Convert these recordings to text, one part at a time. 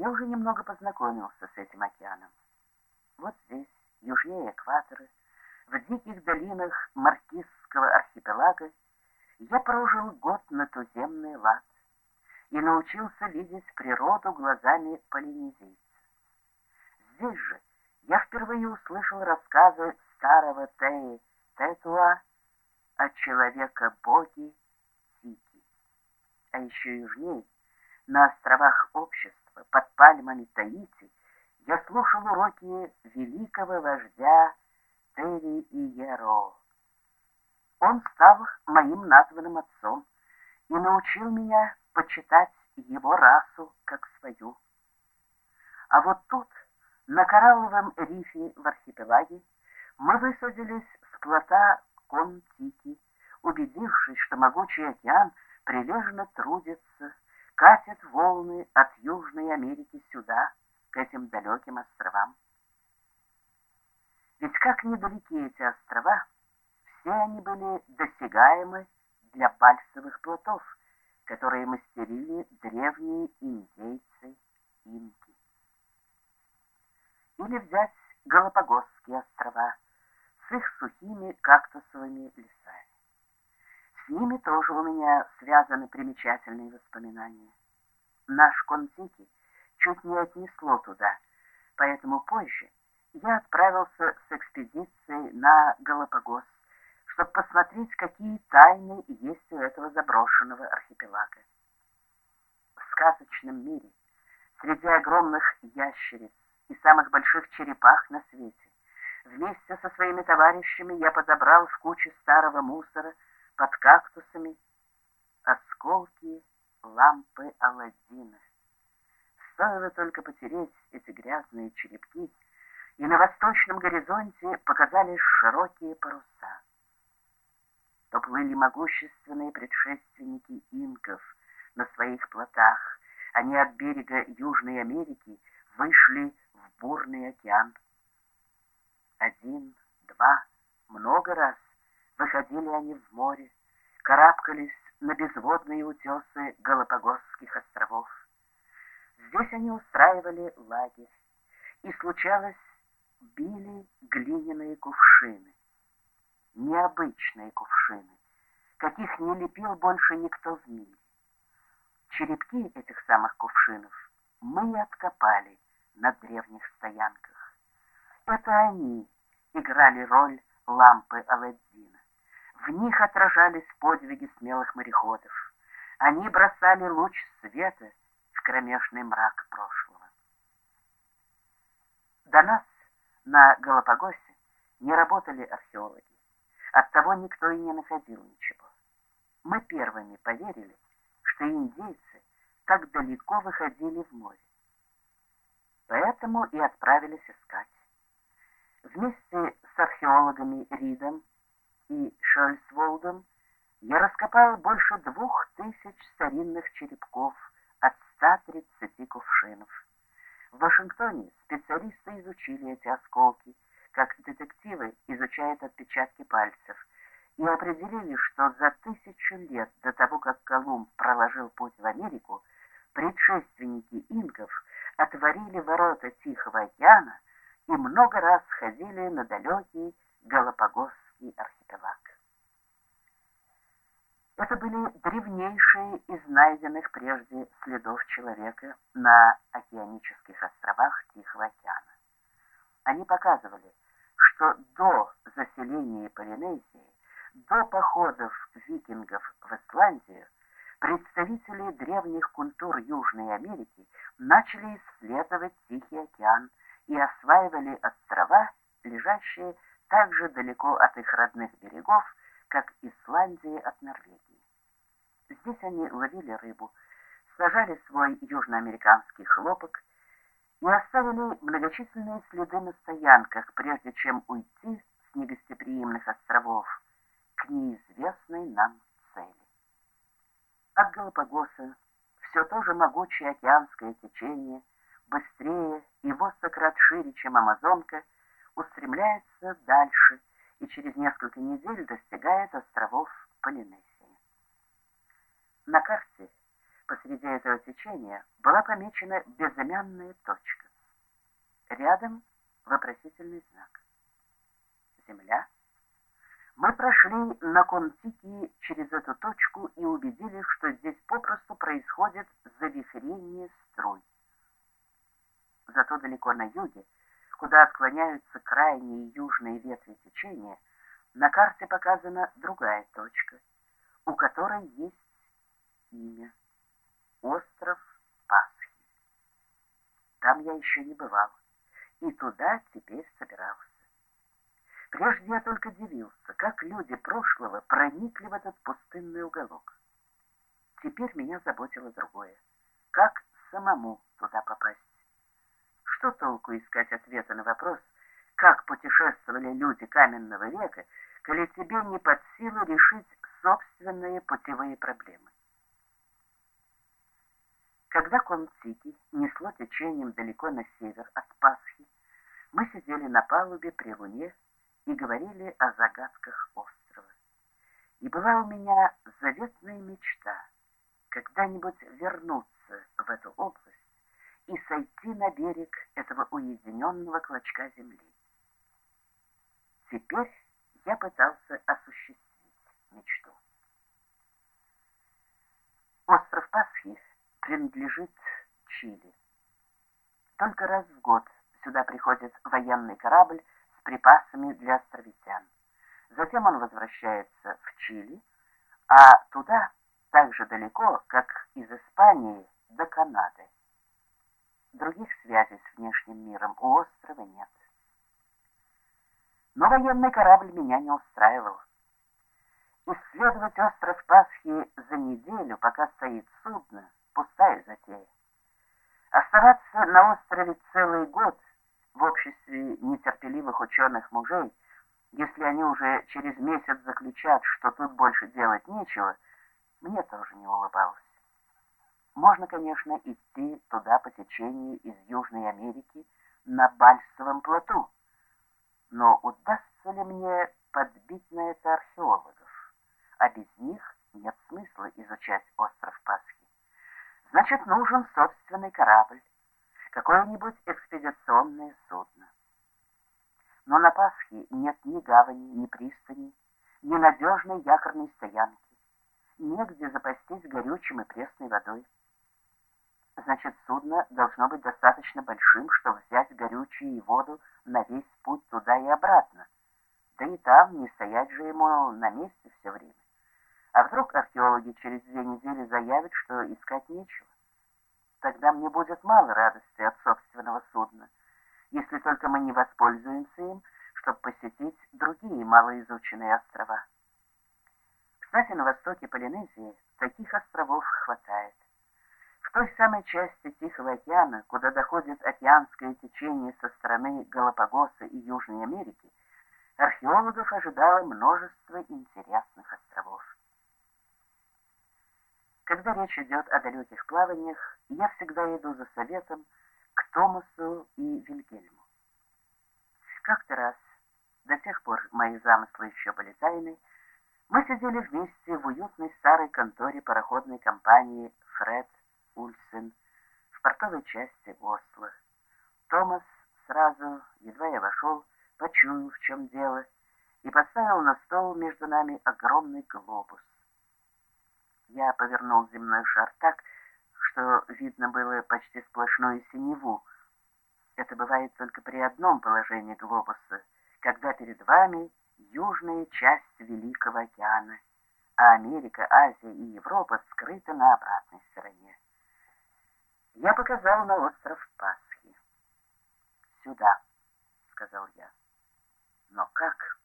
я уже немного познакомился с этим океаном. Вот здесь, южнее экватора, в диких долинах Маркизского архипелага, я прожил год на туземный лад и научился видеть природу глазами полинезийца. Здесь же я впервые услышал рассказы старого Теи Тетуа о человека-боге Тики. А еще южнее, на островах общества, под пальмами Таити, я слушал уроки великого вождя Терри Иеро. Он стал моим названным отцом и научил меня почитать его расу как свою. А вот тут, на коралловом рифе в архипелаге, мы высадились с плота Контики, убедившись, что могучий океан прилежно трудится, катит волны от Южной Америки сюда, к этим далеким островам. Ведь как недалеки эти острова, все они были досягаемы для пальцевых плотов, которые мастерили древние индейцы инки. Или взять Галапагосские острова с их сухими кактусовыми лесами. Ними тоже у меня связаны примечательные воспоминания. Наш Контики чуть не отнесло туда, поэтому позже я отправился с экспедицией на Галапагос, чтобы посмотреть, какие тайны есть у этого заброшенного архипелага. В сказочном мире, среди огромных ящериц и самых больших черепах на свете, вместе со своими товарищами я подобрал в куче старого мусора под кактусами осколки лампы Аладдина. Стоило только потереть эти грязные черепки, и на восточном горизонте показались широкие паруса. То плыли могущественные предшественники инков на своих плотах. Они от берега Южной Америки вышли в бурный океан. Один, два, много раз выходили они в море, карабкались на безводные утесы Галапагосских островов. Здесь они устраивали лагерь, и случалось, били глиняные кувшины. Необычные кувшины, каких не лепил больше никто в мире. Черепки этих самых кувшинов мы и откопали на древних стоянках. Это они играли роль лампы Аладдина. В них отражались подвиги смелых мореходов. Они бросали луч света в кромешный мрак прошлого. До нас на Галапагосе не работали археологи. Оттого никто и не находил ничего. Мы первыми поверили, что индейцы так далеко выходили в море. Поэтому и отправились искать. Вместе с археологами Ридом и Шольцволдом я раскопал больше двух тысяч старинных черепков от 130 кувшинов. В Вашингтоне специалисты изучили эти осколки, как детективы изучают отпечатки пальцев, и определили, что за тысячу лет до того, как Колумб проложил путь в Америку, предшественники инков отворили ворота Тихого океана и много раз ходили на далекий Галапагосский архипелаг. Это были древнейшие из найденных прежде следов человека на океанических островах Тихого океана. Они показывали, что до заселения Полинезии, до походов викингов в Исландию, представители древних культур Южной Америки начали исследовать Тихий океан и осваивали острова, лежащие так же далеко от их родных берегов, как Исландия от Норвегии. Здесь они ловили рыбу, сажали свой южноамериканский хлопок и оставили многочисленные следы на стоянках, прежде чем уйти с негостеприимных островов к неизвестной нам цели. От Галапагоса все то же могучее океанское течение, быстрее и в крат шире, чем Амазонка, устремляется дальше и через несколько недель достигает островов Полинезии. На карте посреди этого течения была помечена безымянная точка. Рядом вопросительный знак. Земля. Мы прошли на Контики через эту точку и убедились, что здесь попросту происходит завихрение струй. Зато далеко на юге, куда отклоняются крайние южные ветви течения, на карте показана другая точка, у которой есть имя — остров Пасхи. Там я еще не бывал, и туда теперь собирался. Прежде я только дивился, как люди прошлого проникли в этот пустынный уголок. Теперь меня заботило другое. Как самому туда попасть? Что толку искать ответа на вопрос, как путешествовали люди каменного века, коли тебе не под силу решить собственные путевые проблемы? Когда Концики несло течением далеко на север от Пасхи, мы сидели на палубе при луне и говорили о загадках острова. И была у меня заветная мечта когда-нибудь вернуться в эту область и сойти на берег этого уединенного клочка земли. Теперь я пытался осуществить мечту. Остров Пасхи принадлежит Чили. Только раз в год сюда приходит военный корабль с припасами для островитян. Затем он возвращается в Чили, а туда так же далеко, как из Испании до Канады. Других связей с внешним миром у острова нет. Но военный корабль меня не устраивал. Исследовать остров Пасхи за неделю, пока стоит судно, пустая затея. Оставаться на острове целый год в обществе нетерпеливых ученых мужей, если они уже через месяц заключат, что тут больше делать нечего, мне тоже не улыбалось. Можно, конечно, идти туда по течению из Южной Америки на Бальсовом плоту, но удастся ли мне подбить на это археологов? А без них нет смысла изучать остров Пасхи. Значит, нужен собственный корабль, какое-нибудь экспедиционное судно. Но на Пасхе нет ни гавани, ни пристани, ни надежной якорной стоянки, негде запастись горючим и пресной водой. Значит, судно должно быть достаточно большим, чтобы взять горючее и воду на весь путь туда и обратно. Да и там не стоять же ему на месте все время. А вдруг археологи через две недели заявят, что искать нечего? Тогда мне будет мало радости от собственного судна, если только мы не воспользуемся им, чтобы посетить другие малоизученные острова. Кстати, на востоке Полинезии таких островов хватает. В той самой части Тихого океана, куда доходит океанское течение со стороны Галапагоса и Южной Америки, археологов ожидало множество интересных островов. Когда речь идет о далеких плаваниях, я всегда иду за советом к Томасу и Вильгельму. Как-то раз, до тех пор мои замыслы еще были тайны, мы сидели вместе в уютной старой конторе пароходной компании «Фред Ульсен» в портовой части Осло. Томас сразу, едва я вошел, почуял, в чем дело, и поставил на стол между нами огромный глобус. Я повернул земной шар так, что видно было почти сплошную синеву. Это бывает только при одном положении глобуса, когда перед вами южная часть Великого океана, а Америка, Азия и Европа скрыты на. Я показал на остров Пасхи. «Сюда», — сказал я. «Но как?»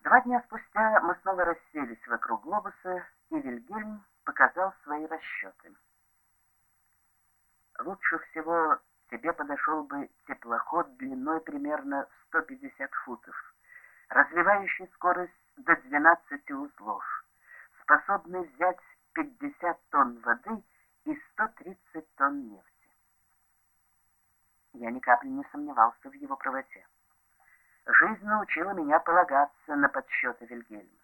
Два дня спустя мы снова расселись вокруг глобуса, и Вильгельм показал свои расчеты. Лучше всего тебе подошел бы теплоход длиной примерно 150 футов, развивающий скорость до 12 узлов, способный взять 50 тонн воды и 130 тонн нефти. Я ни капли не сомневался в его правоте. Жизнь научила меня полагаться на подсчеты Вильгельма.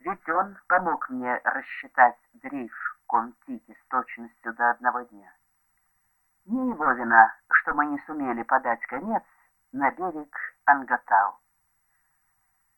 Ведь он помог мне рассчитать дрейф Контики с точностью до одного дня. Не его вина, что мы не сумели подать конец на берег Ангатау.